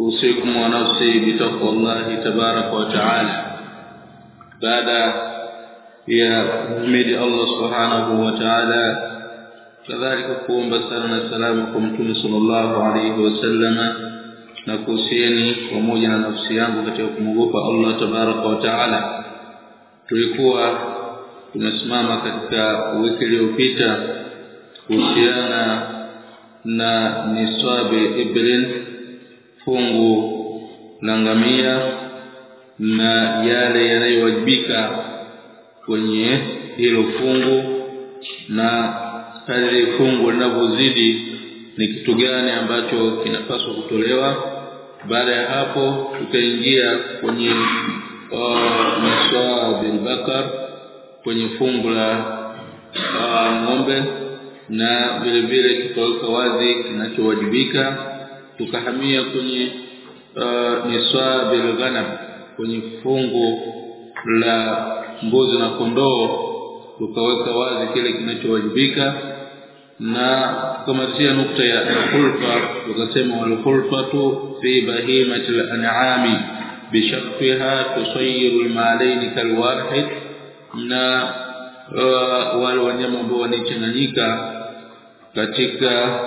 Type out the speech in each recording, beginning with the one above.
أوصيكم ونفسي بتقوى الله تبارك وتعالى. بعد يا حميد الله سبحانه وتعالى. كذلك قوم بسرنا سلامكم كل صلى الله عليه وسلم. نكوسيني وموجنا نفسي عنه كتبكم غفى الله تبارك وتعالى. تلكوا تنسمام كتك وكل يوبيت كوسيانا نصاب إبلين. Fungu na ngamia na yale yanayowajibika kwenye hilo fungu na kadri fungu linavyozidi ni kitu gani ambacho kinapaswa kutolewa. Baada ya hapo tutaingia kwenye uh, niswa bilbakar kwenye fungu la uh, ng'ombe na vile vile tutaweka wazi kinachowajibika tukahamia kwenye uh, niswa bilghanam kwenye fungu la mbuzi na kondoo tukaweka wazi kile kinachowajibika na tukamalizia nukta ya al-khulfa tukasema wal khulfatu fi bahimati al-an'ami bishaqqiha tusayyiru al-malayn kalwahid na uh, wale wanyama ambao wanachanganyika katika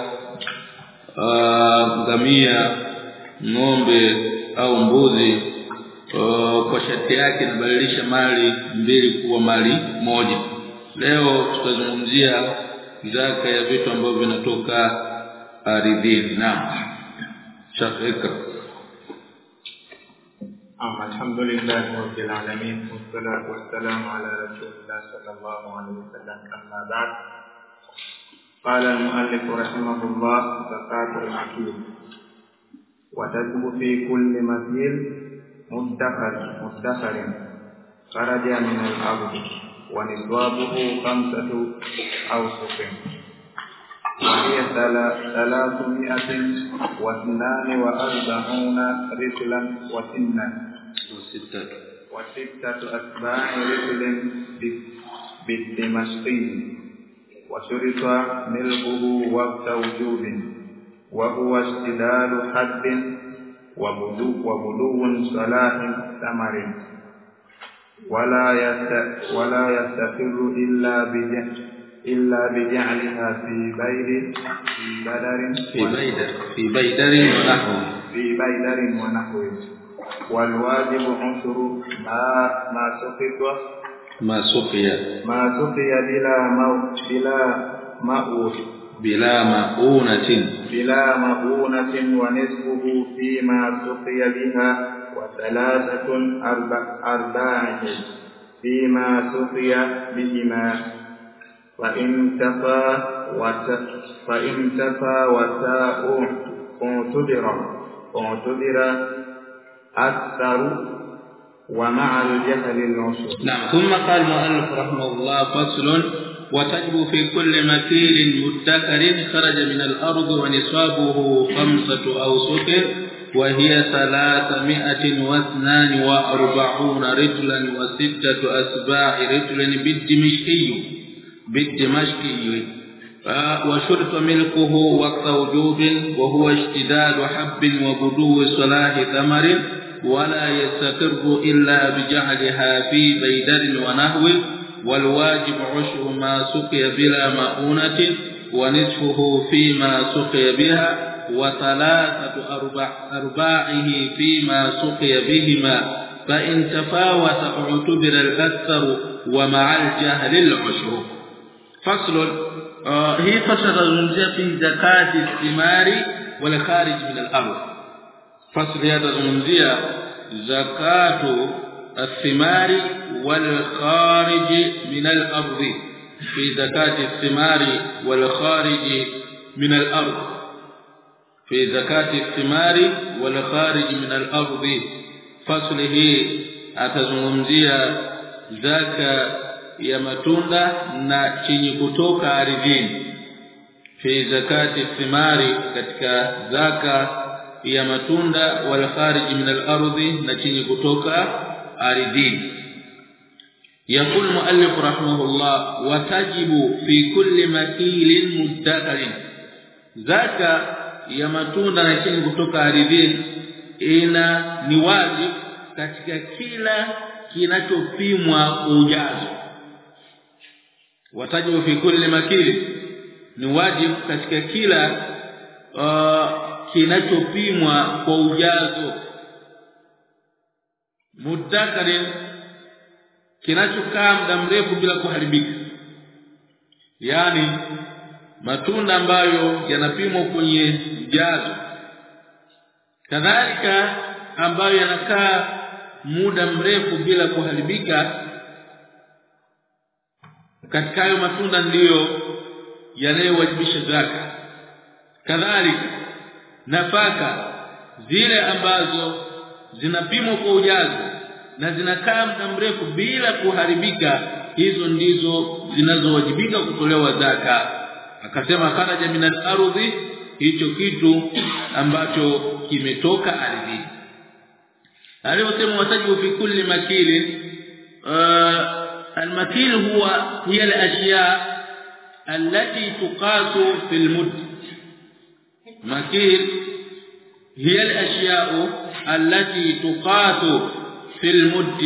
ngamia ng'ombe au mbuzi uh, kwa sharti yake inabadilisha mali mbili kuwa mali moja leo tutazungumzia zaka ya vitu ambavyo vinatoka ardhini naam shafika الحمد لله رب العالمين والصلاة والسلام على رسول الله صلى الله عليه وسلم أما بعد قال المؤلف رحمه الله زكاة المكيل وتجب في كل مثيل مدخر مدخر خرج من الأرض ونصابه خمسة أوسق. وهي ثلاثمائة واثنان وأربعون رجلا وسنا. وستة. وستة أتباع رجل بالدمشقي. وشرط ملكه وقت وجوب وهو اشتداد حد وبدو صلاح ثمر ولا ولا يستقر إلا بجهل إلا بجعلها في بيد في بدر في بيدر في بيدر ونحوه في بيدر ونحوه والواجب عنصر ما ما سقط ما سقي. ما سقي بلا موت بلا مأوت بلا مؤونة بلا مؤونة ونصفه فيما سقي بها وثلاثة أربع أرباع فيما سقي بهما. فإن تفى وت فإن تفى وتاء اعتبر اعتبر أكثر ومع الجهل العشر نعم. ثم قال المؤلف رحمه الله فصل وتجب في كل مثيل مدكر خرج من الأرض ونصابه خمسة أوسط وهي ثلاثمائة واثنان وأربعون رجلا وستة أسباع رجلا بالدمشقي بالدمشقي. وشرط ملكه وقت وجوب وهو اشتداد حب وبدو صلاح ثمر ولا يستقر إلا بجعلها في بيدر ونهو والواجب عشر ما سقي بلا مؤونة ونصفه فيما سقي بها وثلاثة أربع أرباعه فيما سقي بهما فإن تفاوت اعتبر الأكثر ومع الجهل العشر. فصل. آه هي فصل في زكاة الثمار والخارج من الأرض. فصلي fasli atazungumzia زكاة الثمار والخارج من الأرض. في زكاة الثمار والخارج من الأرض. في زكاة الثمار والخارج من الأرض. فصله اتزومزيا زكاة يا matunda na chini kutoka ardhini في زكاة الثمار ketika zakah ya matunda wal kharij min al-ardh na chenye kutoka ardhini يقول المؤلف رحمه الله وتجب في كل مكيل مدخر زكاه ya matunda na chini kutoka ardhini ina ni wajibu katika kila kinachopimwa ujazo watajibu fi kulli makili ni wajibu katika kila uh, kinachopimwa kwa ujazo. Mudakarin kinachokaa muda mrefu bila kuharibika. Yani matunda ambayo yanapimwa kwenye ujazo. Kadhalika ambayo yanakaa muda mrefu bila kuharibika katika hayo matunda ndiyo yanayowajibisha zaka. Kadhalika nafaka zile ambazo zinapimwa kwa ujazo na zinakaa muda mrefu bila kuharibika hizo ndizo zinazowajibika kutolewa zaka akasema kharaja min al-ardhi hicho kitu ambacho kimetoka ardhini aliyosema watajibu fi kulli makili المكيل هو هي الاشياء التي تقاس في المد مكيل هي الأشياء التي تقاس في المد.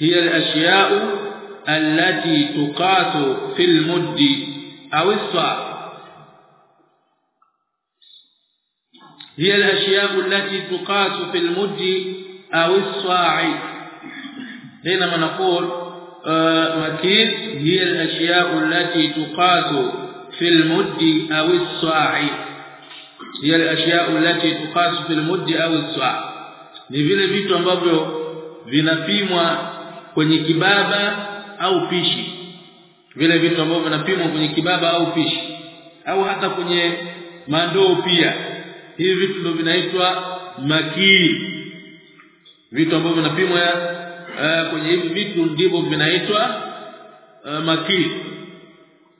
هي الأشياء التي تقاس في المد. أو الصاع. هي الأشياء التي تقاس في المد. أو الصاع. حينما نقول مكيل هي الأشياء التي تقاس في المد. أو الصاع. hiya al-ashya'u allati tuqasu fil mudd au as ni vile vitu ambavyo vinapimwa kwenye kibaba au pishi. Vile vitu ambavyo vinapimwa kwenye kibaba au pishi. Au hata kwenye mandoo pia. Hivi vitu ndio vinaitwa makii vitu ambavyo vinapimwa uh, kwenye hivi vitu ndivyo vinaitwa eh, uh, makili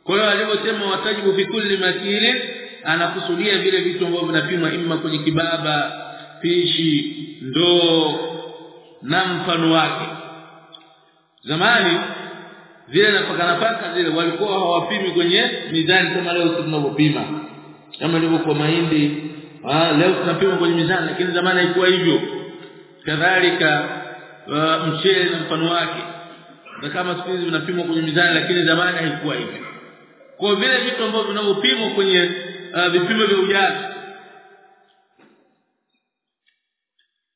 kwa hiyo alivyosema watajibu fikuli makili anakusudia vile vitu ambavyo vinapimwa imma kwenye kibaba pishi ndoo na mfano wake. Zamani zile nafaka nafaka zile walikuwa hawapimi kwenye mizani kama leo tunavyopima. Kama ilivyo kwa mahindi ah leo tunapima kwenye mizani lakini zamani haikuwa hivyo. Kadhalika uh, mchele na mfano wake. Na kama siku hizi vinapimwa kwenye mizani lakini zamani haikuwa hivyo. Kwa vile vitu ambavyo vinavyopimwa kwenye uh, vipimo vya ujazi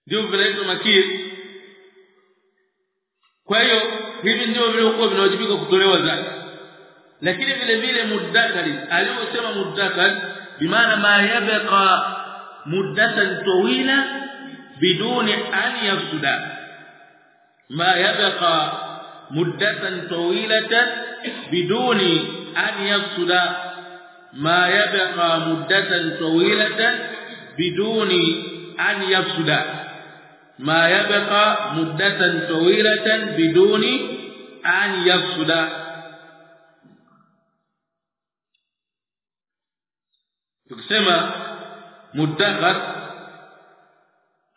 ndio vinaitwa makiri. Kwa hiyo hivi ndio vilivyokuwa vinawajibika kutolewa zaka lakini vile vile muddakari aliyosema muddakar bimaana ma yabqa muddatan tawila biduni an yafsuda. Ma yabqa muddatan tawilatan biduni an yafsuda ما يبقى مدة طويلة بدون أن يفسد. ما يبقى مدة طويلة بدون أن يفسد. تقسم مدخر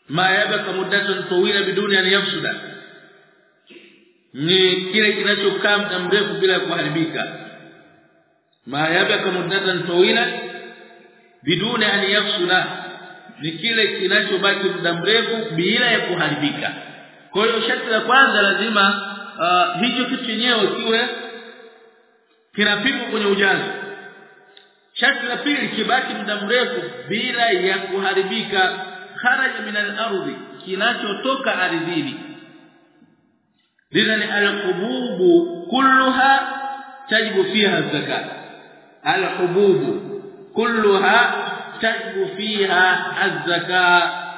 ما يبقى مدة طويلة بدون أن يفسد. ni kile kinachokaa mrefu bila kuharibika ma yabaka muddatan tawila biduna an yafsula ni kile kinachobaki muda mrefu bila ya kuharibika. Kwa hiyo sharti la kwanza lazima uh, hicho kitu chenyewe kiwe kinapimwa kwenye ujazo. Sharti la pili kibaki muda mrefu bila ya kuharibika. Kharaja min al-ardhi kinachotoka ardhini. Lidhani al-qububu kulluha tajibu fiha zakat الحبوب كلها تجب فيها الزكاة.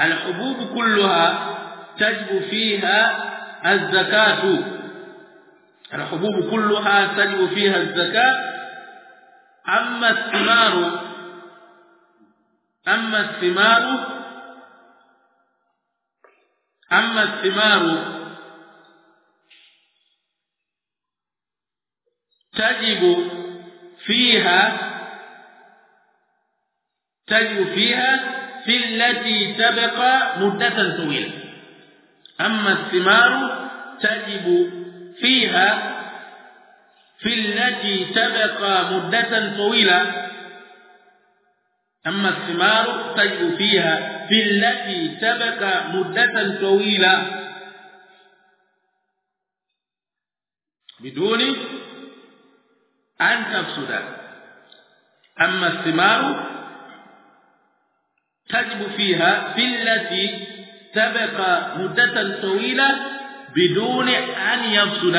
الحبوب كلها تجب فيها الزكاة. الحبوب كلها تجب فيها الزكاة. أما الثمار أما الثمار أما الثمار تجب فيها تجب فيها في التي تبقى مدة طويلة. أما الثمار تجب فيها في التي تبقى مدة طويلة. أما الثمار تجب فيها في التي تبقى مدة طويلة. بدون أن تفسد. أما الثمار تجب فيها في التي تبقى مدة طويلة بدون أن يفسد.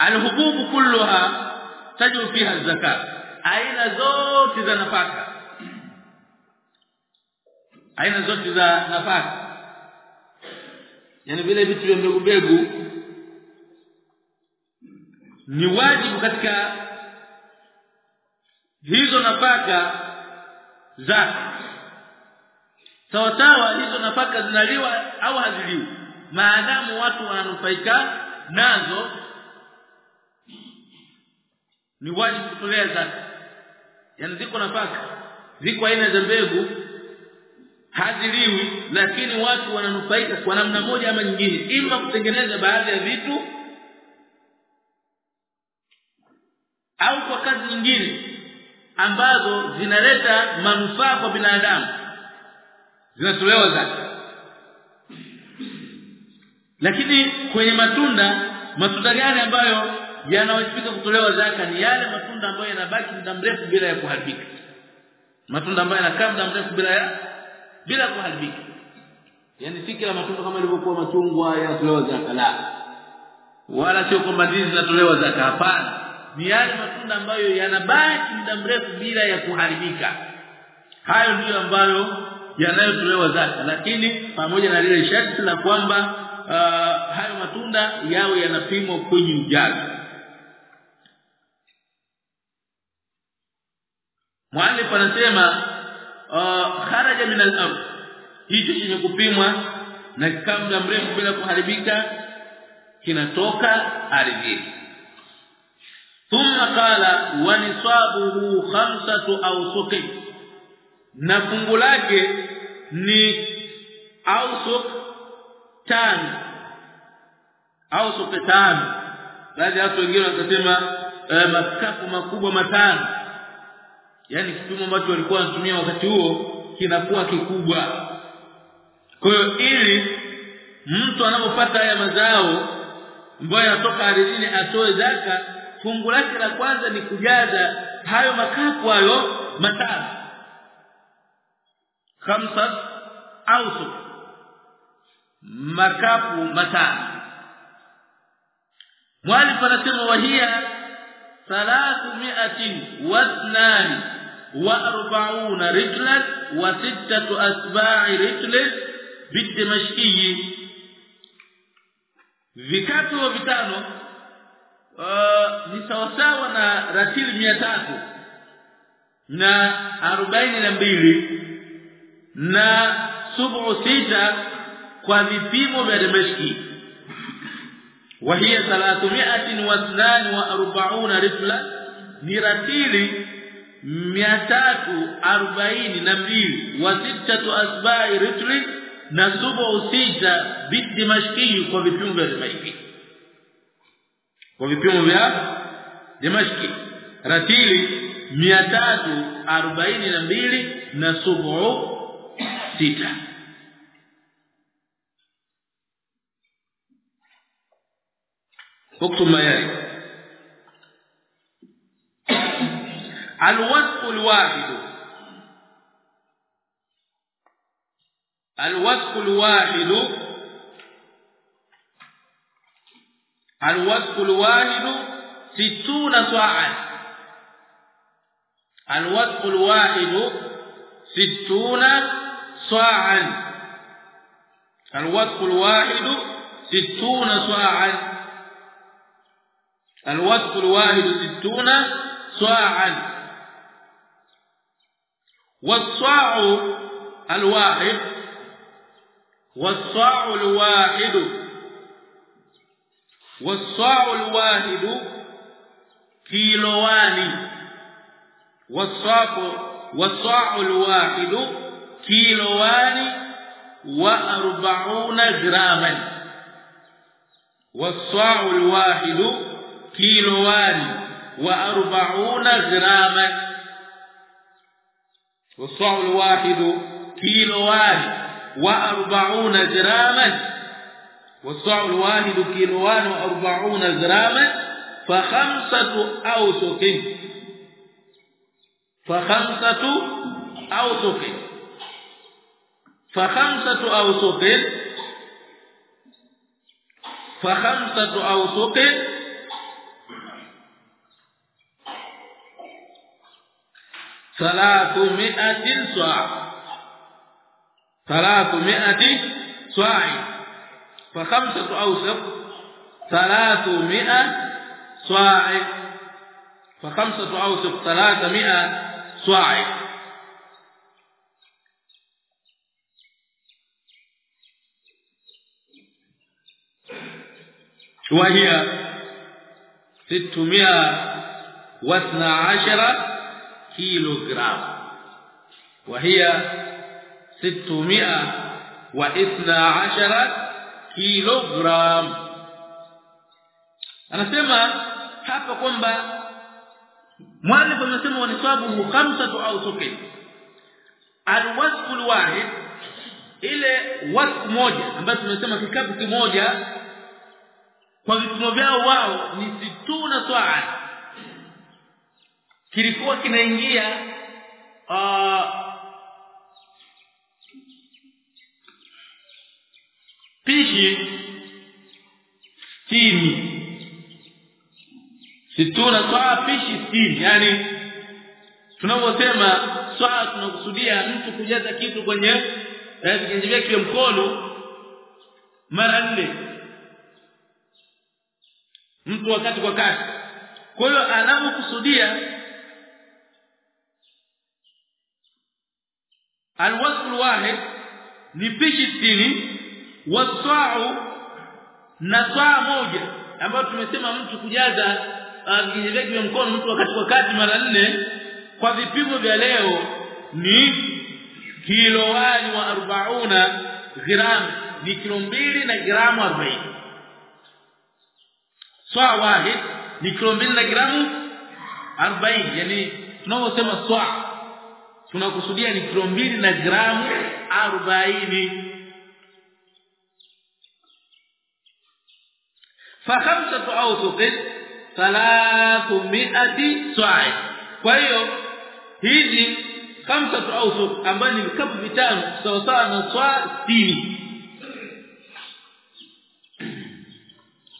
الحبوب كلها تجب فيها الزكاة. aina zote za nafaka aina zote za nafaka yani vile vitu vya mbegu mbegu ni wajibu katika hizo nafaka za sawa sawa hizo nafaka zinaliwa au haziliwi. Maadamu watu wananufaika nazo ni wajibu kutolea zaka. Yani ziko nafaka ziko aina za mbegu haziliwi lakini watu wananufaika kwa namna moja ama nyingine. Ima kutengeneza baadhi ya vitu au kwa kazi nyingine ambazo zinaleta manufaa kwa binadamu. Zinatolewa zaka lakini kwenye matunda matunda gani ambayo yanawajibika kutolewa zaka? Ni yale matunda ambayo yanabaki muda mrefu bila ya kuharibika. Matunda ambayo yanakaa muda mrefu bila ya bila kuharibika. Yani fikra matunda kama ilivyokuwa machungwa yanatolewa zaka la. Wala sio kwamba ndizi zinatolewa zaka hapana. Ni yale matunda ambayo yanabaki muda mrefu bila ya kuharibika. Hayo ndiyo ambayo yanayotolewa zaka. Lakini pamoja na lile sharti la kwamba uh, hayo matunda yao yanapimwa kwenye ujazo. Mwalimu anasema uh, kharaja min al-ard. Hicho chenye kupimwa na kabla mrefu bila kuharibika kinatoka ardhini. Thumma qala wa nisabuhu khamsatu awsuq na fungu lake ni awsuq tano awsuq tano baadhi ya watu wengine wanasema eh, makapu makubwa matano yani kipimo ambacho walikuwa wanatumia wakati huo kinakuwa kikubwa. Kwa hiyo ili mtu anapopata haya mazao ambayo yanatoka ardhini atoe zaka fungu lake la kwanza ni kujaza hayo makapu hayo matano. Khamsa au makapu matano. Mwalifu anasema wahia 302 وأربعون رجلا وستة أسباع رجل بالدمشقي vikapu vitano uh, ni sawasawa na ratili 300 na arobaini na mbili na subu sita kwa vipimo vya Dameski وهي 342 rifla ni ratili arobaini na mbili wa sittatu asba'i ritli na subu sita bidimashki kwa vipimo vya Dimashki kwa vipimo vya Dimashki ratili arobaini na mbili na subu sita اكتب ما يلي الوصف الواحد الوصف الواحد الوصف الواحد ستون صاعا الوصف الواحد ستون صاعا الوصف الواحد ستون صاعا الوسط الواحد 60 صاعا والصاع الواحد والصاع الواحد والصاع الواحد كيلوان والصاع والصاع الواحد كيلوان وأربعون جراما. والصاع الواحد كيلوان وأربعون جراما. والصاع الواحد كيلوان وأربعون جراما. والصاع الواحد كيلوان وأربعون جراما فخمسة أوسق. فخمسة أوسق. فخمسة أوسق. فخمسة أوسق. 300 صاع 300 صاع فخمسة أوسق 300 صاع فخمسة أوسق 300 صاع وهي 612 kilogramu. وهي 612 kilogram anasema hapa kwamba mwalif anasema wanisabu khamsatu au sukin alwasfu alwahid ile wasfu moja ambayo tumesema kikapu kimoja kwa vipimo vyao wao ni situna swaa kilikuwa kinaingia uh, pishi sitini. Situna swaa pishi sitini yani tunaposema swaa tunakusudia mtu kujaza kitu kwenye viganja vyake vya mkono mara nne. Mtu wakati kwa kati kwa hiyo anapokusudia alwasf alwahid ni pishi 60 wasa'u na saa moja ambayo tumesema mtu kujaza viganja vya mkono mtu wakati kwa kati mara nne kwa vipimo vya leo ni kilowani wa 40 gram ni kilo mbili na gramu 40 saa wahid ni kilo mbili na gramu 40 yani tunaposema saa tunakusudia ni kilo mbili na gramu 40 fa khamsatu awsuq 300 sa'i kwa hiyo hizi khamsatu awsuq ambayo ni vikapu vitano sawa sawa na saa 60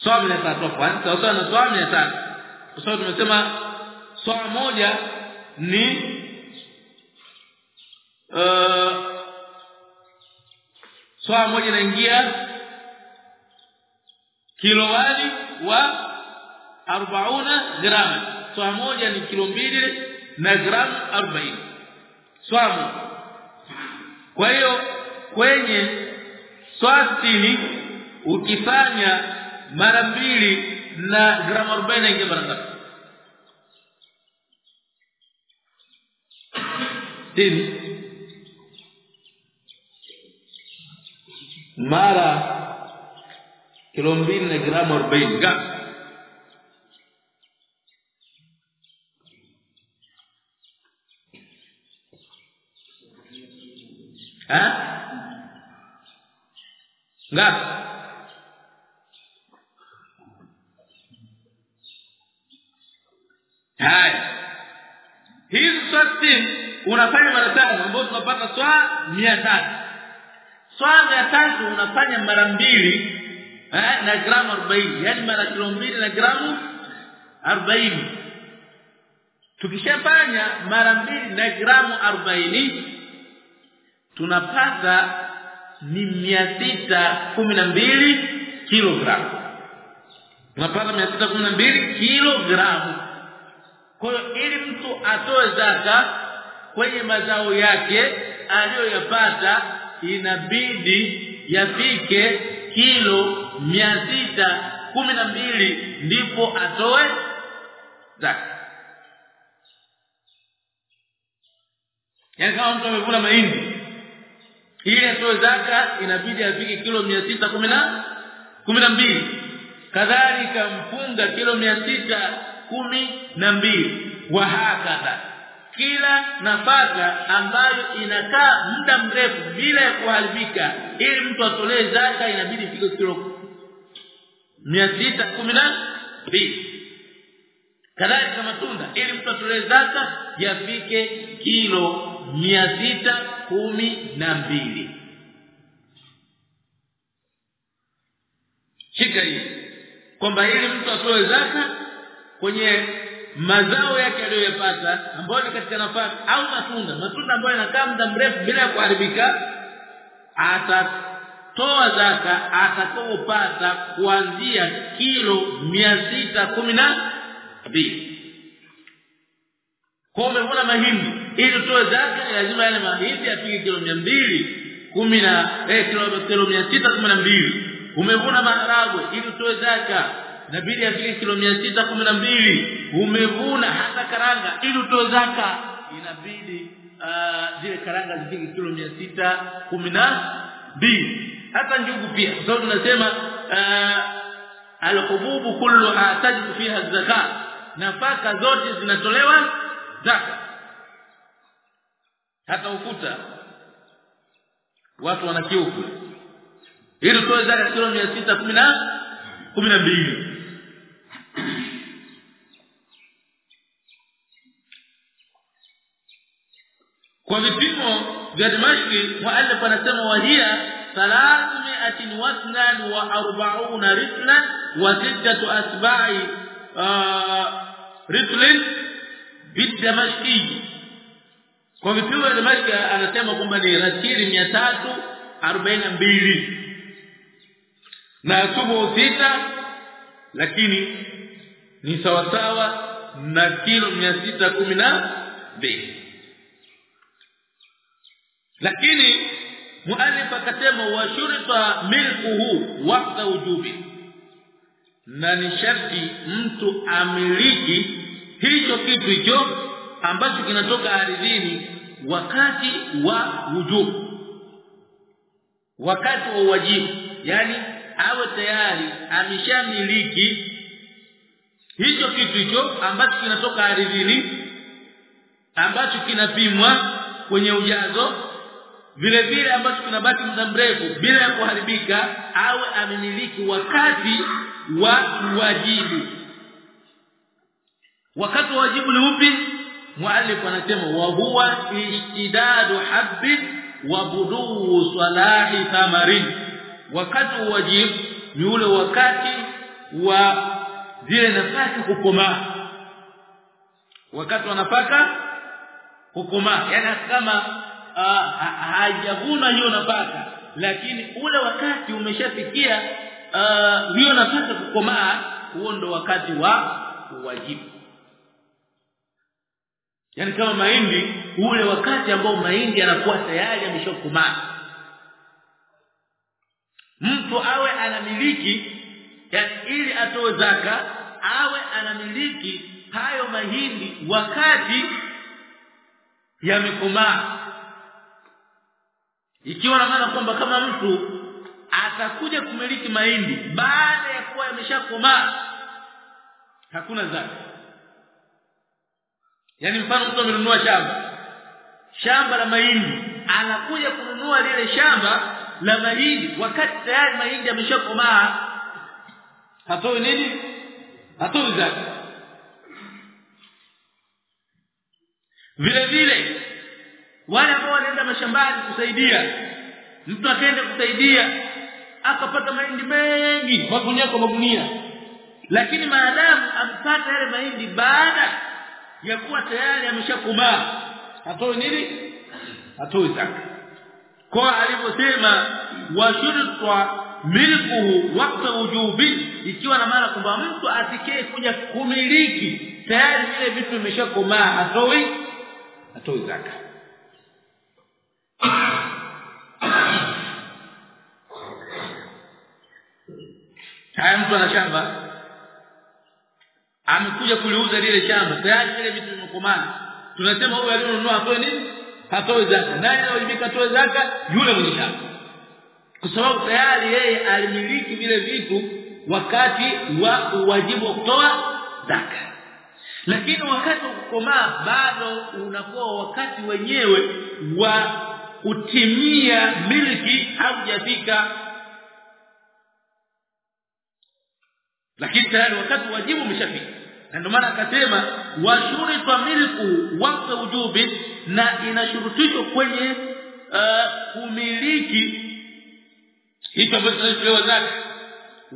sawa na tatu kwa sawa sawa na sawa mia tatu. Kwa sababu tumesema sawa moja ni uh, sawa moja inaingia kilo wali wa 40 gram. Swala moja ni kilo mbili na gram 40 swala kwa hiyo kwenye swatini ukifanya mara mbili na gram 40 ingia mara ngapi? Tini mara kilo mbili na gramu 40 ngapi ha? Ngapi haya hizi swati unafanya mara tano ambapo tunapata swa 300 swa 300 unafanya mara mbili eh na gramu 40 yani mara kilo mbili na gramu 40 tukishafanya mara mbili na gramu 40 tunapata ni 612 kilogramu. Tunapata 612 kilogramu. Kwa hiyo ili mtu atoe zaka kwenye mazao yake aliyoyapata inabidi yafike kilo kumi na mbili ndipo atoe zaka. Yaani kama mtu amevuna mahindi ili atoe zaka inabidi afike kilo kumi na mbili. Kadhalika mpunga kilo kumi na mbili. Wa hakadha kila nafaka ambayo inakaa muda mrefu bila ya kuharibika ili mtu atolee zaka inabidi fike kilo 612 kadhalika matunda ili mtu atolee zaka yafike kilo 612 shika hii kwamba ili mtu atoe zaka kwenye mazao yake aliyoyapata ambayo ni katika nafaka au matunda matunda ambayo yanakaa muda mrefu bila kuharibika atatoa zaka atakopata kuanzia kilo 612 kwa umevuna mahindi ili utoe zaka lazima yale mahindi afike kilo 200 kumi na eh kilo kilo 612 umevuna maharagwe ili utoe zaka inabidi afike kilo mbili. Umevuna hata karanga. Ili utoe zaka. Inabidi uh, zile karanga zifike kilo mbili. Hata njugu pia. Kwa sababu tunasema uh, alhububu kullu atajibu fiha zaka. Nafaka zote zinatolewa zaka. Hata ukuta watu wanakiuku. Ili utoe zaka kilo mbili kwa vipimo vya Dimashki muallif anasema wahia 342 ritlan wa sittatu asba'i ritlin bidamashki kwa vipimo vya Dimashki anasema kwamba ni ratili 342 na subu sita lakini ni sawasawa na kilo 612 lakini muallif akasema wa shurita milkuhu waqta wujubi. Na ni sharti mtu amiliki hicho kitu hicho ambacho kinatoka ardhini wakati wa wujubu wakati wa wajibu. Yani awe tayari ameshamiliki hicho kitu hicho ambacho kinatoka ardhini ambacho kinapimwa kwenye ujazo vile vile ambacho kinabaki muda mrefu bila ya kuharibika awe amemiliki wakati wa wajibu wakati wa wajibu ni upi? Muallif anasema wa huwa ishtidadu habbin wa buduu salahi thamarin. Wakati wa wajibu ni ule wakati wa zile nafasi kukomaa wakati wanapaka kukomaa yani kama hajavuna hiyo nafaka lakini ule wakati umeshafikia hiyo nafaka kukomaa huo ndo wakati wa uwajibu yani kama mahindi ule wakati ambao mahindi yanakuwa tayari yameshakomaa. Mtu awe anamiliki yani ili atoe zaka awe anamiliki hayo mahindi wakati yamekomaa ikiwa na maana kwamba kama mtu atakuja kumiliki mahindi baada ya kuwa yameshakomaa hakuna zaka. Yani mfano mtu amenunua shamba. Shamba la mahindi. Anakuja kununua lile shamba la mahindi. Wakati tayari mahindi yameshakomaa hatoi nini? Hatoi zaka. Vile vile wale ambao wanaenda mashambani kusaidia mtu akaenda kusaidia akapata mahindi mengi magunia kwa magunia. Lakini maadamu amepata yale mahindi baada ya kuwa tayari ameshakumaa atoi nini? Hatoi zaka. Kwa alivyosema washurutwa milkuhu waqta wujubi ikiwa na maana kwamba mtu atikee kuja kumiliki tayari vile vitu vimeshakomaa atoi atoi zaka haya mtu ana shamba. Amekuja kuliuza lile shamba. Tayari vile vitu vimekomana tunasema huyu alionunua atoe nini? Hatoi zaka. Naye anawajibika atoe zaka yule mwenye shamba. Kwa sababu tayari yeye alimiliki vile vitu wakati wa wajibu wa kutoa zaka. Lakini wakati wa kukomaa bado unakuwa wakati wenyewe wa kutimia milki haujafika lakini tayari wakati wajibu umeshafika. Na ndio maana akasema washurita milku waqta wujubi na inashurutishwa kwenye uh, kumiliki. Hicho ambacho tunacholewa zaka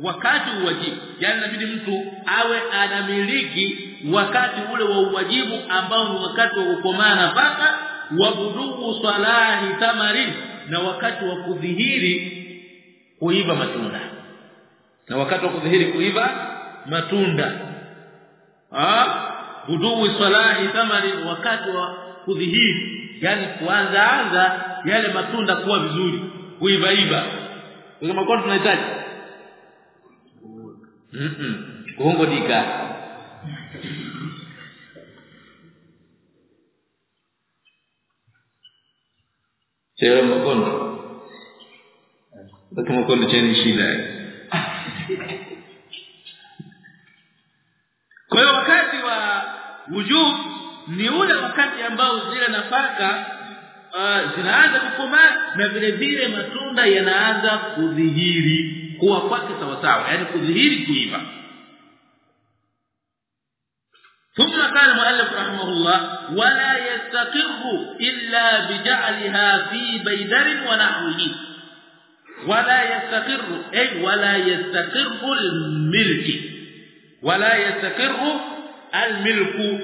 wakati uwajibu yani inabidi mtu awe anamiliki wakati ule wa uwajibu ambao ni wakati wa kukomaa nafaka wa budugu salahi tamarin na wakati wa kudhihiri kuiva matunda na wakati wa kudhihiri kuiva matunda. Ah salahi thamari wakati wa kudhihiri. Yani kuanza anza yale matunda kuwa vizuri. Kuiva iva. Kama kwa tunahitaji? Mhm kuongo dika Sera mkono. Lakini mkono cheni shida Kwa hiyo wakati wa wujub ni ule wakati ambao zile nafaka uh, zinaanza kukomaa na vile vile matunda yanaanza kudhihiri kuwa kwake sawa sawa yani kudhihiri kuiva ثم قال المؤلف رحمه الله ولا يستقر إلا بجعلها في بيدر ونحوه ولا يستقر أي ولا يستقر الملك. ولا يستقر الملك.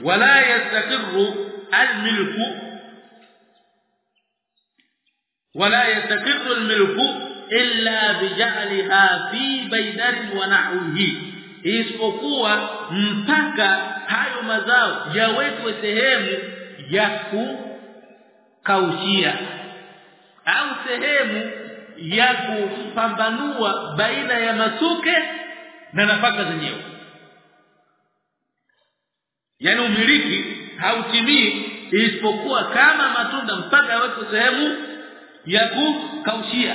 ولا يستقر الملك. ولا يستقر الملك إلا بجعلها في بيدر ونحوه. Isipokuwa mpaka hayo mazao yawekwe sehemu ya kukaushia. Au sehemu ya kupambanua baina ya masuke na nafaka zenyewe. Yani umiliki hautimii isipokuwa kama matunda mpaka yawekwe sehemu ya kukaushia.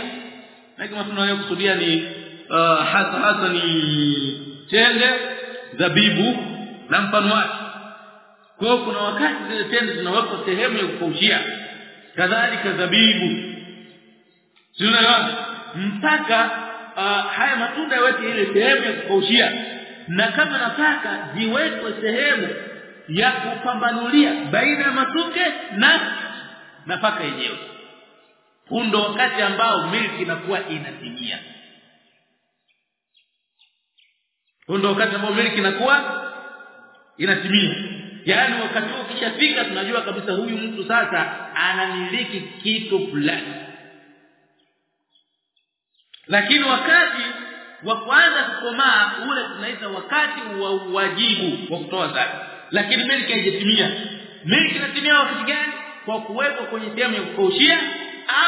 Na kama tunayokusudia ni uh, hasa hasa ni tende zabibu na mfano wake. Kwa kuna wakati zile tende zinawekwa sehemu ya kukaushia. Kadhalika zabibu sio mpaka uh, haya matunda yaweke ile sehemu ya kukaushia. Na kama nataka ziwekwe sehemu ya kupambanulia baina ya masuke na nafaka yenyewe. Huu wakati ambao milki inakuwa inatimia. Ndio wakati ambao milki inakuwa inatimia. Yaani wakati huo ukishafika tunajua kabisa huyu mtu sasa anamiliki kitu fulani lakini wakati wa kuanza kukomaa ule tunaita wakati wa wajibu wa kutoa zaka. Lakini milki haijatimia. Milki inatimia wakati gani? Kwa kuwekwa kwenye sehemu ya kukaushia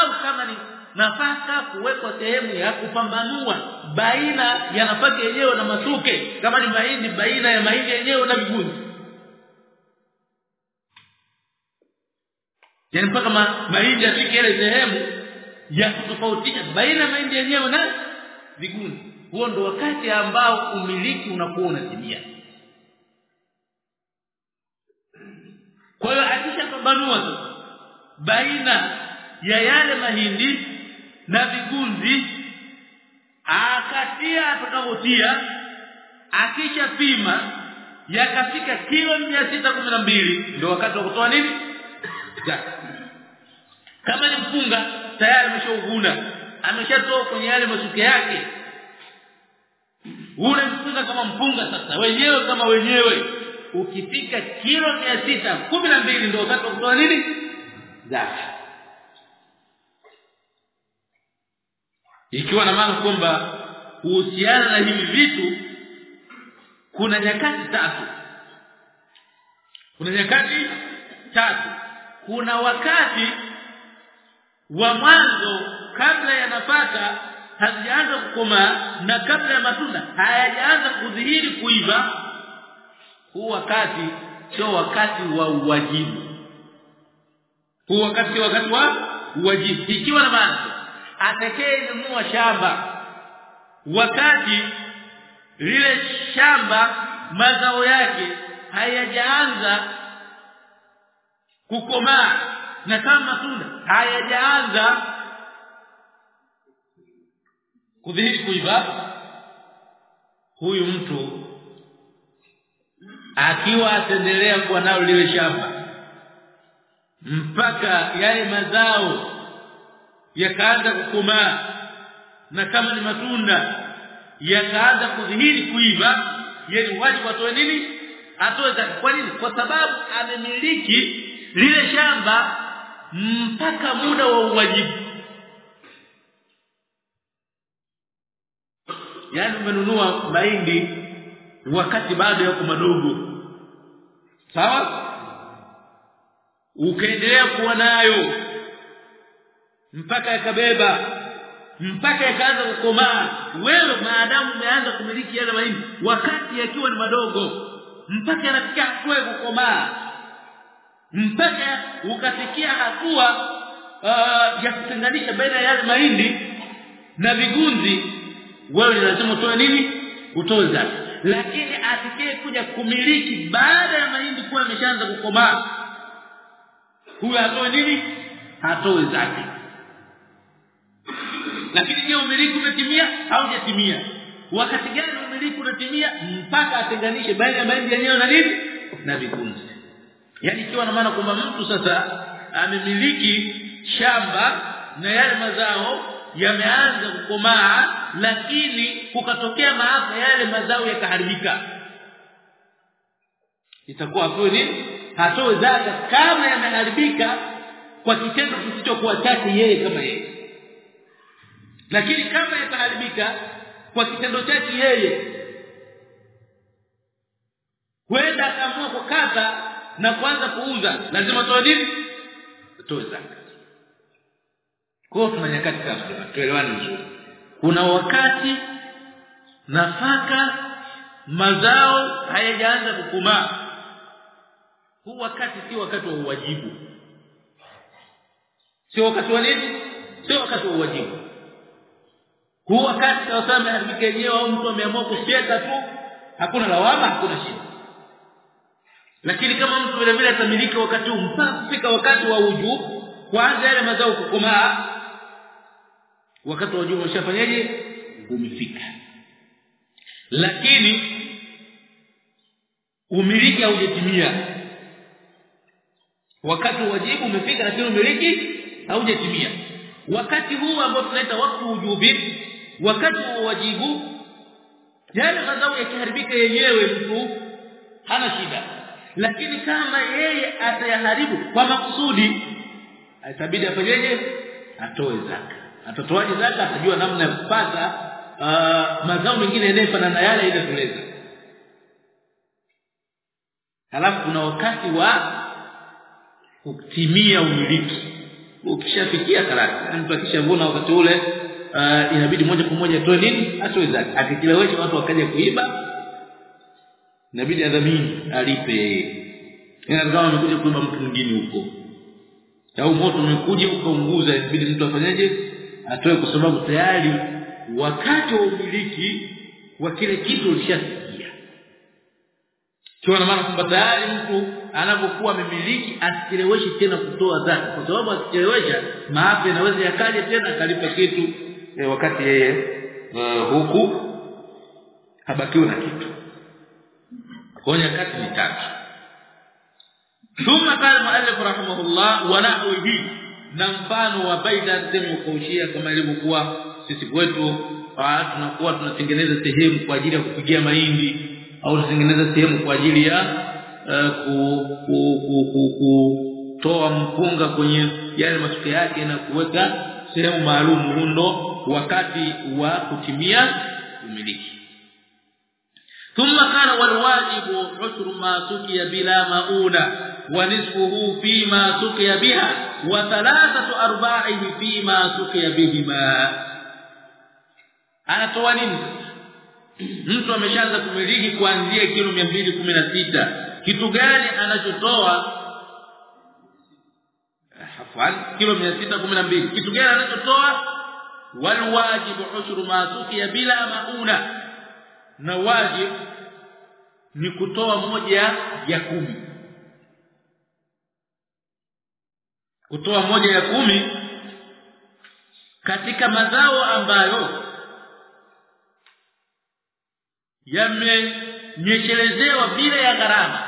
au kama ni nafaka kuwekwa sehemu ya kupambanua baina ya nafaka yenyewe na masuke. Kama ni mahindi baina ya mahindi yenyewe na vigunzi yani mpaka ma, mahindi afike ile sehemu ya kutofautisha baina ya mahindi yenyewe na vigunzi huo ndo wakati ambao umiliki unakuwa unatimia. Kwa hiyo akishapambanua baina ya yale mahindi na vigunzi akatia atakaotia akisha pima yakafika kilo 612 ndio wakati wa kutoa nini? Zaka kama ni mpunga tayari ameshauvuna. Ameshatoa kwenye yale masuke yake. Ule mpunga kama mpunga sasa. Wenyewe kama wenyewe. Ukifika kilo mbili ndio wakati wa kutoa nini? Zaka. Ikiwa na maana kwamba kuhusiana na hivi vitu kuna nyakati tatu. Kuna nyakati tatu. Kuna wakati wa mwanzo kabla ya nafaka hazijaanza kukomaa na kabla ya matunda hayajaanza kudhihiri kuiva huu wakati sio wakati wa uwajibu. Huu wakati wakati wa uwajibu. Ikiwa na maana atakayenunua shamba wakati lile shamba mazao yake hayajaanza kukomaa na kama matunda hayajaanza kudhihiri kuiva huyu mtu akiwa ataendelea kuwa nalo lile shamba mpaka yale mazao yakaanza kukomaa na kama ni matunda yakaanza kudhihiri kuiva yeye wajibu atoe nini? Atoe kwa nini? Kwa sababu amemiliki lile shamba mpaka muda wa uwajibu. Yani umenunua mahindi wakati bado yako madogo. Sawa? Ukaendelea kuwa nayo mpaka yakabeba mpaka yakaanza kukomaa. Wewe maadamu umeanza kumiliki yale mahindi wakati yakiwa ni madogo mpaka yanafikia hatua ya kukomaa mpaka ukafikia hatua uh, ya kutenganisha baina ya yale mahindi na vigunzi wewe lazima utoe nini? Utoe zaka. Lakini atikie kuja kumiliki baada ya mahindi kuwa yameshaanza kukomaa huyo atoe nini? Atoe zaka. Lakini je umiliki umetimia? Au hujatimia wakati gani umiliki unatimia? Mpaka atenganishe baina ya mahindi yenyewe na nini? Na vigunzi yani ikiwa na maana kwamba mtu sasa amemiliki shamba na yale mazao yameanza kukomaa lakini kukatokea maafa yale mazao yakaharibika. Itakuwa nini hatoe zaka kama yameharibika kwa kitendo kisichokuwa chake yeye kama yeye. Lakini kama yataharibika kwa kitendo chake yeye kwenda akaamua kukata na kwanza kuuza. Lazima toa nini? Toe zaka kwa tuna nyakati kama tuelewane vizuri. Kuna wakati nafaka mazao hayajaanza kukomaa. Huu wakati si wakati wa uwajibu. Sio wakati wa nini? Sio wakati wa uwajibu. Huu wakati sawasawa ameharibika yenyewe au mtu ameamua kusieka tu hakuna lawama hakuna shida lakini kama mtu vile vile atamiliki wakati huu mpaka kufika wakati wa wujub kwanza yale mazao kukomaa wakati wa wujub ushafanyaje umefika. Lakini umiliki haujatimia. Wakati wa wajibu umefika lakini umiliki haujatimia. Wakati huu ambao tunaita wakati ujubi wakati wa wajibu yale mazao yakiharibika yenyewe mtu hana shida lakini kama yeye atayaharibu kwa makusudi itabidi afanyeje atoe zaka. Atatoaje zaka? Atajua namna ya kupata uh, mazao mengine yanayofanana yale ile tuleza halafu kuna wakati wa kutimia umiliki. Ukishafikia karaka mtu akishavuna wakati ule uh, inabidi moja kwa moja atoe nini? Atoe zaka. Akichelewesha watu wakaja kuiba inabidi adhamini alipe kama amekuja kuiba mtu mwingine huko. Au moto umekuja ukaunguza inabidi mtu afanyaje atoe kwa sababu tayari wakati wa umiliki wa kile kitu ulishasikia. Kwa maana kwamba tayari mtu anapokuwa amemiliki asicheleweshe tena kutoa zaka. Kwa sababu akichelewesha maafa yanaweza yakaje tena akalipa kitu e, wakati yeye uh, huku habakiwa na kitu kwa nyakati mitatu. Thumma qala muallif rahimahullah wa nahwi na mfano wa baida sehemu kaushia kama ilivyokuwa sisi kwetu tunakuwa tunatengeneza sehemu kwa ajili ya kupigia mahindi au tunatengeneza sehemu kwa ajili ya kutoa mpunga kwenye yale masuke yake na kuweka sehemu maalum hundo wakati wa kutimia umiliki. ثم كان والواجب husru ما سقي بلا mauna ونصفه فيما سقي بها وثلاثه biha فيما سقي arba'ihi fi ma suqiya mtu ameshaanza kumiliki kuanzia kilo 216 kitu gani anachotoa? Hafwan kilo 212 kitu gani anachotoa? Walwajibu ushru ma suqiya bila mauna na wajib ni kutoa moja ya kumi. Kutoa moja ya kumi katika mazao ambayo yamenyeshelezewa bila ya gharama.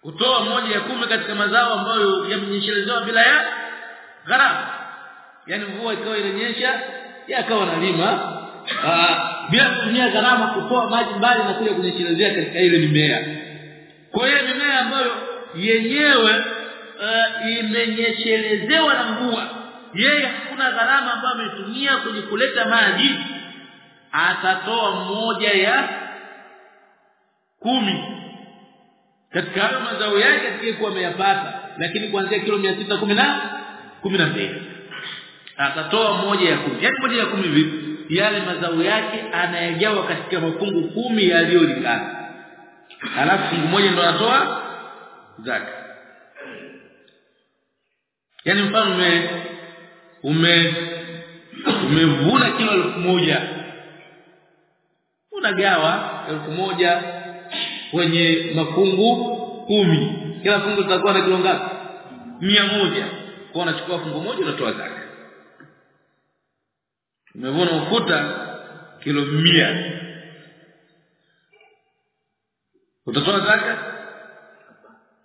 Kutoa moja ya kumi katika mazao ambayo yamenyeshelezewa bila ya gharama. Yani mvua ikawa inanyesha yakawa nalima bila kutumia gharama kutoa maji mbali na kuja kunyeshelezea katika ile mimea. Kwa hiyo mimea ambayo yenyewe uh, imenyeshelezewa na mvua yeye hakuna gharama ambayo ametumia kwenye kuleta maji atatoa moja ya kumi katika hayo mazao yake atakayekuwa ameyapata lakini kuanzia kilo 610 na 12 atatoa moja ya kumi. Yani moja ya kumi vipi yale mazao yake anayagawa katika mafungu kumi yaliyolingana alafu fungu moja ndo anatoa zaka. Yani mfano ume ume umevuna kilo elfu moja. Unagawa elfu moja kwenye mafungu kumi. Kila fungu litakuwa na kilo ngapi? Moja. Kwa unachukua fungu moja unatoa zaka umevuna ufuta kilo mia. Utatoa zaka?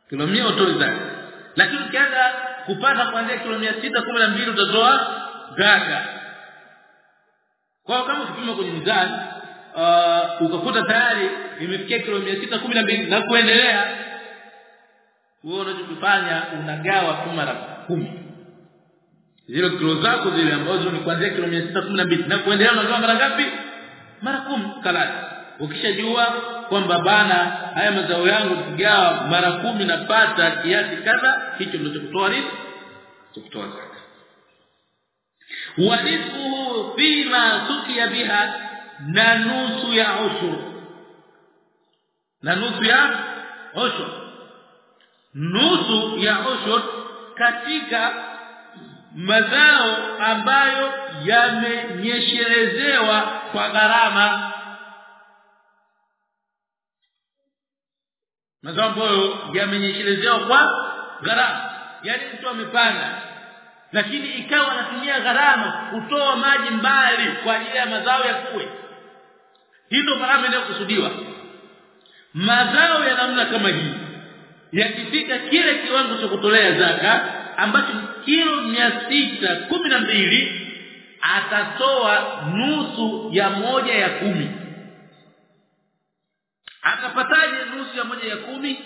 Kilo mia utoe zaka. Lakini ukianza kupata kuanzia kilo mbili utatoa zaka. Kwa kama ukipima kwenye mzani uh, ukakuta tayari imefikia kilo mbili na kuendelea wewe unachokifanya unagawa tu mara kumi zile kilo zako zile ambazo ni kuanzia kilo 612 na kuendelea unagawa mara ngapi? Mara kumi. Kalati ukishajua kwamba bana haya mazao yangu kigawa mara kumi napata kiasi kadha hicho ndio kutoa nini kutoa zaka. Warithuhu fima sukiya biha na nusu ya ushur na nusu ya ushur nusu ya ushur katika mazao ambayo yamenyeshelezewa kwa gharama. Mazao ambayo yamenyeshelezewa kwa gharama. Yani mtu amepanda lakini ikawa anatumia gharama kutoa maji mbali kwa ajili ya mazao ya kuwe hizo gharama inayokusudiwa. Mazao ya namna kama hii yakifika kile kiwango cha kutolea zaka ambacho kilo mbili atatoa nusu ya moja ya kumi. Atapataje nusu ya moja ya kumi?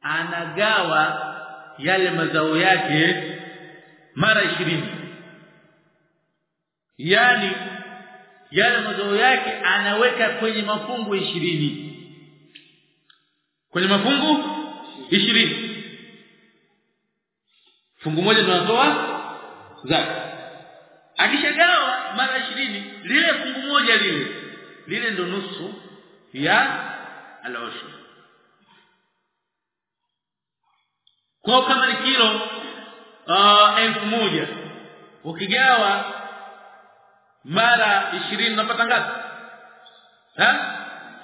Anagawa yale mazao yake mara ishirini. Yani yale mazao yake anaweka kwenye mafungu ishirini. Kwenye mafungu ishirini fungu moja tunatoa zaka. Akishagawa mara 20 lile fungu moja lile lile ndo nusu ya alosh kwa kama ni kilo uh, elfu moja ukigawa mara 20 unapata ngapi? Ha?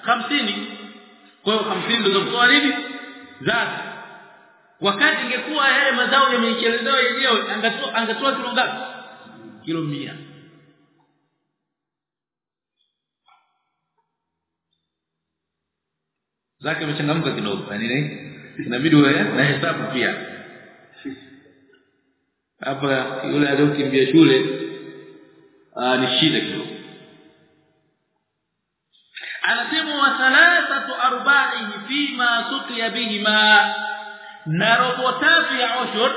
50 kwa hiyo 50 ndio kutoa nini? Zaka wakati ingekuwa yale mazao yameichelezwa yenyewe angatoa angatoa kilo ngapi? Kilo 100 zake imechangamka kidogo yani inabidi wewe na hesabu pia. Hapa yule aliyokimbia shule ah ni shida kidogo. Anasema wa thalathatu arba'ihi fima suqiya bihima na robo tatu ya ushur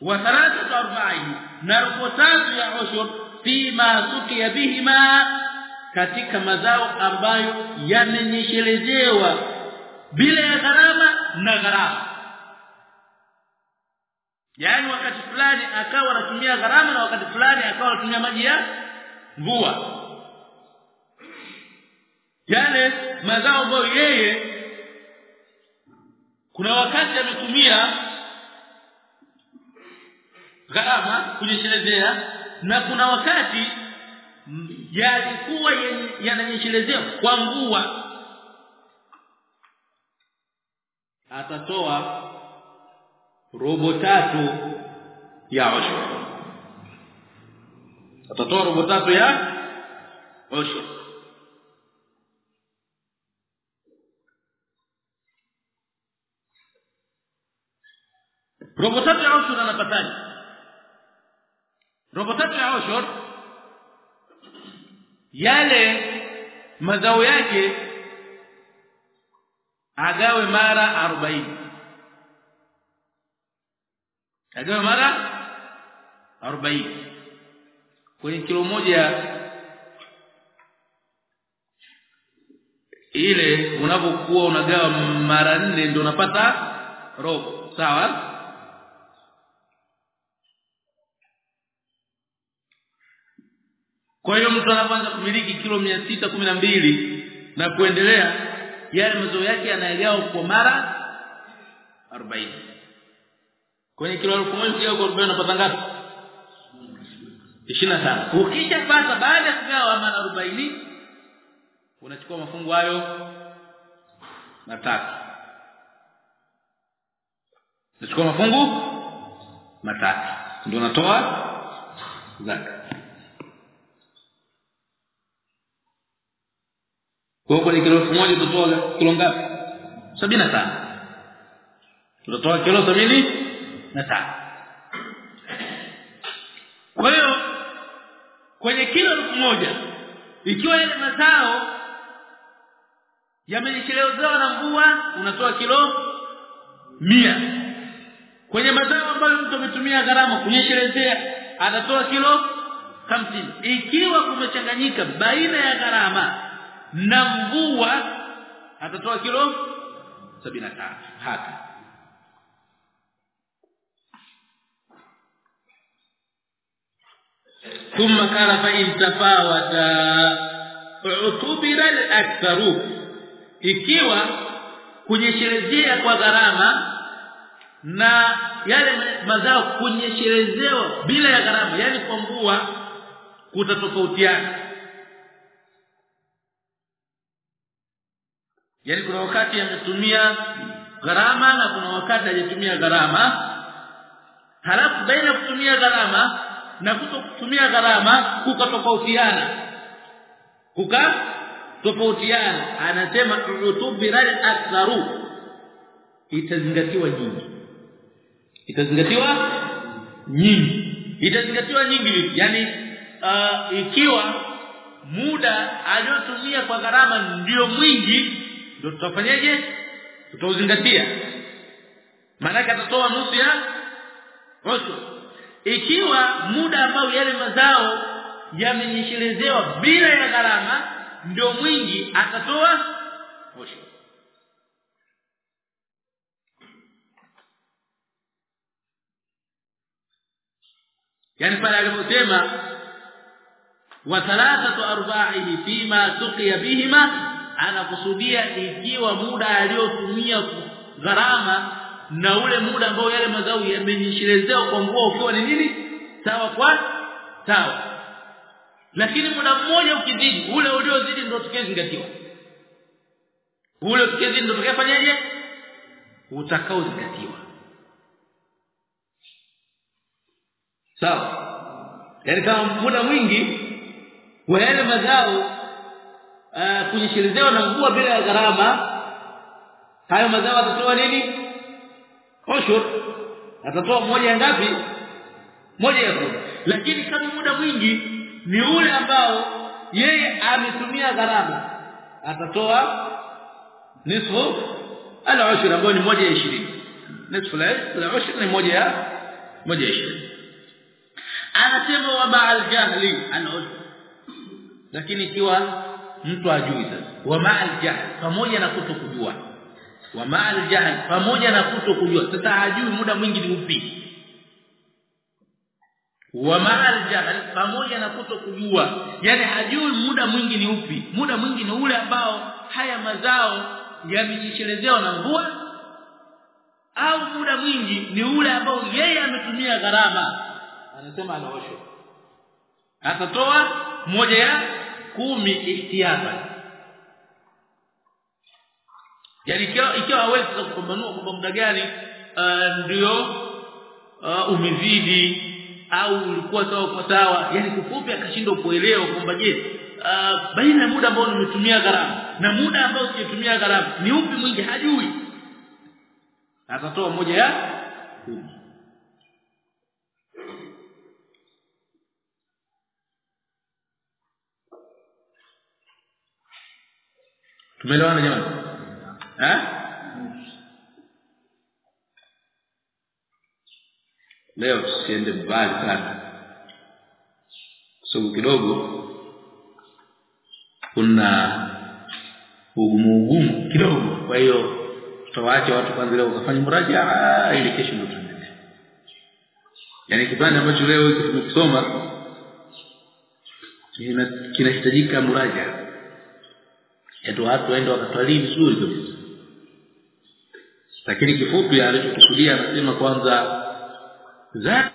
wa thalathatu arba'in na robo tatu ya ushur fima sukiya bihima katika mazao ambayo yamenyeshelezewa bila ya gharama na gharama. Yaani wakati fulani akawa anatumia gharama na wakati fulani akawa anatumia maji ya mvua. Yale mazao ambayo yeye kuna wakati ametumia gharama kunyeshelezea na kuna wakati yalikuwa yananyeshelezea kwa mvua atatoa robo tatu ya ushuru atatoa robo tatu ya ushuru robo tatu ya ushuru anapataje robo tatu ya ushuru yale mazao yake agawe mara 40 agawe mara 40 kwenye kilo moja ile unapokuwa unagawa mara nne ndio unapata robo. Sawa kwa hiyo mtu anapoanza kumiliki kilo mbili na kuendelea yale mazao yake yanaelewa kwa mara 40 kwenye kilo 1000 kwa 40 unapata ngapi? 25 ukishapata baada ya kugawa mara 40 unachukua mafungu hayo matatu. Unachukua mafungu matatu. Ndio unatoa zaka kwa kwenye kilo 1000 utatoa kilo ngapi? 75 tutatoa kilo 75 kwa hiyo kwenye kilo 1000 ikiwa ile mazao yamenyeshelezewa na mvua unatoa kilo 100 kwenye mazao ambayo mtu ametumia gharama kunyeshelezea atatoa kilo 50 ikiwa kumechanganyika baina ya gharama na mvua atatoa kilo 75 hata ثم قال فإن تفاوتا utubira al-aktharu ikiwa kunyeshelezea kwa gharama na yale mazao kunyeshelezewa bila ya gharama yani kwa mvua kutatofautiana Yani kuna wakati ametumia gharama na kuna wakati hajatumia gharama. Halafu baina kutumia gharama na kuto kutumia gharama kukatofautiana. Kuka tofautiana anasema utubiral aktharu. Itazingatiwa nyingi. Itazingatiwa nyingi. Itazingatiwa nyingi. Yani uh, ikiwa muda aliyotumia kwa gharama ndio mwingi ndio tutafanyaje? Tutauzingatia. Maana atatoa nusu ya nusu. Ikiwa muda ambao yale mazao yamenyeshelezewa bila ya gharama ndio mwingi atatoa posho yani pale aliposema wa thalathatu arba'ihi fima tuqiya bihima anakusudia ikiwa muda aliyotumia gharama na ule muda ambao yale mazao yamenyeshelezewa kwa mvua ukiwa ni nini? Sawa kwa sawa. Lakini muda mmoja ukizidi ule uliozidi ndio tukizingatiwa ule ukizidi ndio tukafanyaje utakaozingatiwa. Sawa. Yani kama muda mwingi wa yale mazao uh, kunyeshelezewa na mvua bila ya gharama. Hayo mazao atatoa nini? Ushur atatoa moja ngapi? Moja ya kumi. Lakini kama muda mwingi ni ule ambao yeye ametumia gharama atatoa nisfu al-ushr ambao ni moja ya 20 nisfu al-ushr ni moja ya moja ya 20 anasema wa ba'al jahli anaoshwa lakini ikiwa mtu ajui sasa. Wa ma'al jahl pamoja na kutokujua. Wa ma'al jahl pamoja na kutokujua. Sasa hajui muda mwingi ni upi. Wa ma'al jahl pamoja na kutokujua. Yani hajui muda mwingi ni upi. Muda mwingi ni ule ambao haya mazao yamejichelezewa na mvua au muda mwingi ni ule ambao yeye ametumia gharama. Anasema anaoshwa atatoa moja ya kumi ihtiyaba yani ikiwa hawezi kupambanua kwamba muda gani uh, ndio uh, umezidi au ulikuwa sawa kwa sawa. Yani kufupi akashindwa kuelewa kwamba je uh, baina ya muda ambao nimetumia gharama na muda ambao sijatumia gharama ni upi mwingi? Hajui. Atatoa moja ya kumi tumeelewana jamani? Eh? Leo tusiende mbali sana. Sababu kidogo kuna ugumu ugumu kidogo. Kwa hiyo tutawaacha watu kwanza leo wakafanya muraja ili kesho ndio yani kipande ambacho leo tumekisoma kinahitajika muraja yetu watu waende wakatwalii vizuri kabisa. Lakini kifupi alichokusudia anasema kwanza za